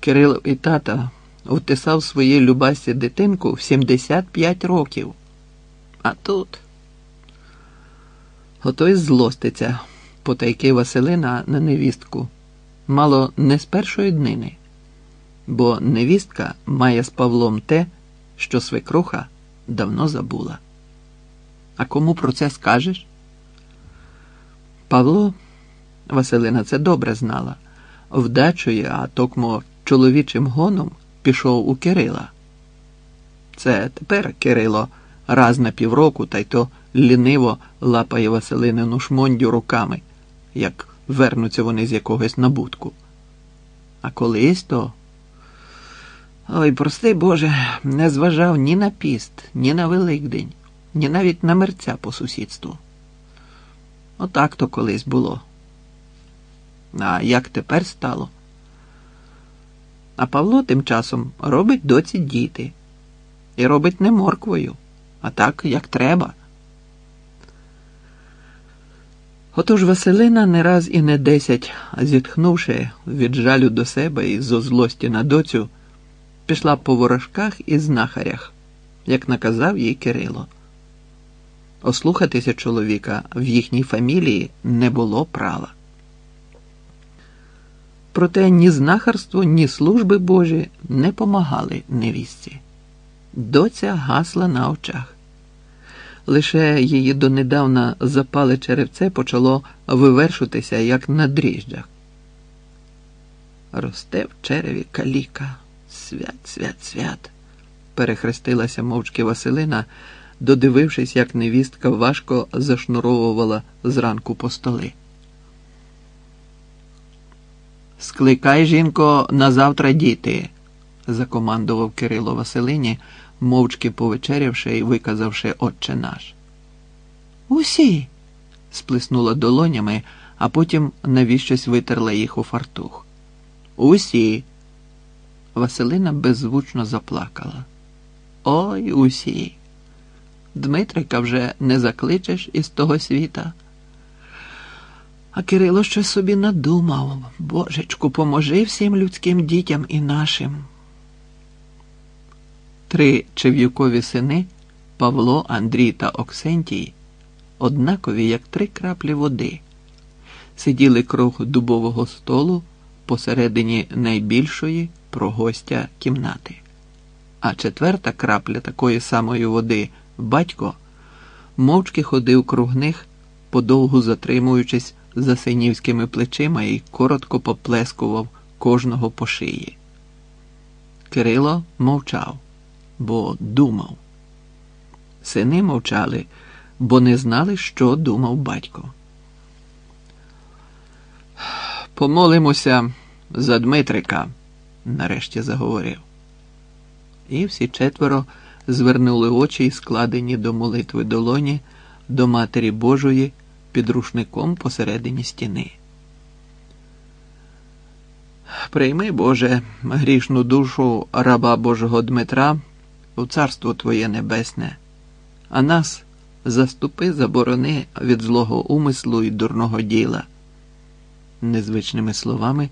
Кирило і тата втисав своїй любасі дитинку в 75 років. А тут ото й злоститься потайки Василина на невістку. Мало не з першої днини, бо невістка має з Павлом те, що свекруха давно забула. А кому про це скажеш? Павло, Василина це добре знала, вдачою, а токмо чоловічим гоном пішов у Кирила. Це тепер Кирило раз на півроку та й то ліниво лапає Василинину шмондю руками, як вернуться вони з якогось набутку. А колись то. Ой, прости Боже, не зважав ні на піст, ні на Великдень, ні навіть на мерця по сусідству. Отак то колись було. А як тепер стало? А Павло тим часом робить доці діти. І робить не морквою, а так, як треба. Отож Василина не раз і не десять, зітхнувши від жалю до себе і зо злості на доцю, пішла по ворожках і знахарях, як наказав їй Кирило. Ослухатися чоловіка в їхній фамілії не було права. Проте ні знахарство, ні служби Божі не помагали невістці. Доця гасла на очах. Лише її донедавна запале черевце почало вивершитися, як на дріжджах. Росте в череві каліка. Свят, свят, свят, перехрестилася мовчки Василина, додивившись, як невістка важко зашнуровувала зранку по столи. Скликай, жінко, на завтра діти, закомандував Кирило Василині, мовчки повечерявши і виказавши отче наш. Усі. сплеснула долонями, а потім навіщось витерла їх у фартух. Усі. Василина беззвучно заплакала. Ой, усі. Дмитрика вже не закличеш із того світа. А Кирило щось собі надумав. Божечку, поможи всім людським дітям і нашим. Три чев'юкові сини Павло, Андрій та Оксентій, однакові, як три краплі води, сиділи круг дубового столу посередині найбільшої прогостя кімнати. А четверта крапля такої самої води, батько, мовчки ходив круг них, подовгу затримуючись за синівськими плечима і коротко поплескував кожного по шиї. Кирило мовчав, бо думав. Сини мовчали, бо не знали, що думав батько. Помолимося за Дмитрика, нарешті заговорив. І всі четверо звернули очі й складені до молитви долоні до Матері Божої під рушником посередині стіни. Прийми, Боже, грішну душу раба Божого Дмитра у царство Твоє Небесне, а нас заступи, заборони від злого умислу і дурного діла. Незвичними словами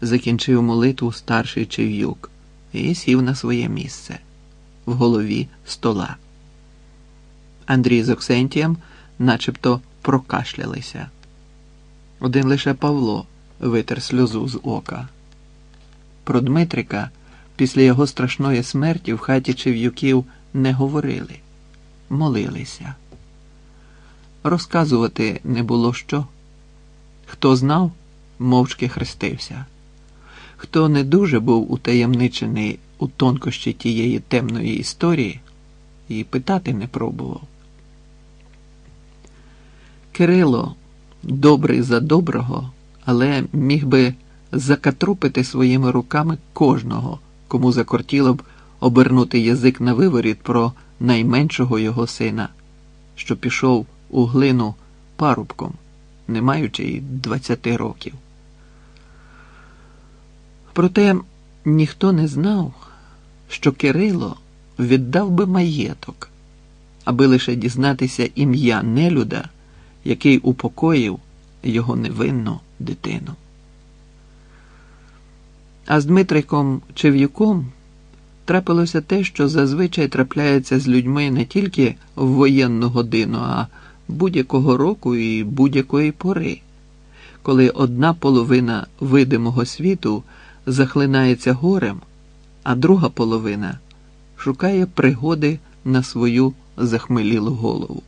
закінчив молитву старший Чев'юк і сів на своє місце в голові стола. Андрій з Оксентієм начебто прокашлялися. Один лише Павло витер сльозу з ока. Про Дмитрика після його страшної смерті в хаті Чев'юків не говорили, молилися. Розказувати не було що. Хто знав, мовчки хрестився. Хто не дуже був утаємничений у тонкощі тієї темної історії, і питати не пробував. Кирило, добрий за доброго, але міг би закатрупити своїми руками кожного, кому закортіло б обернути язик на виворіт про найменшого його сина, що пішов у глину парубком, не маючи й двадцяти років. Проте ніхто не знав, що Кирило віддав би маєток, аби лише дізнатися ім'я нелюда який упокоїв його невинну дитину. А з Дмитриком Чев'юком трапилося те, що зазвичай трапляється з людьми не тільки в воєнну годину, а будь-якого року і будь-якої пори, коли одна половина видимого світу захлинається горем, а друга половина шукає пригоди на свою захмелілу голову.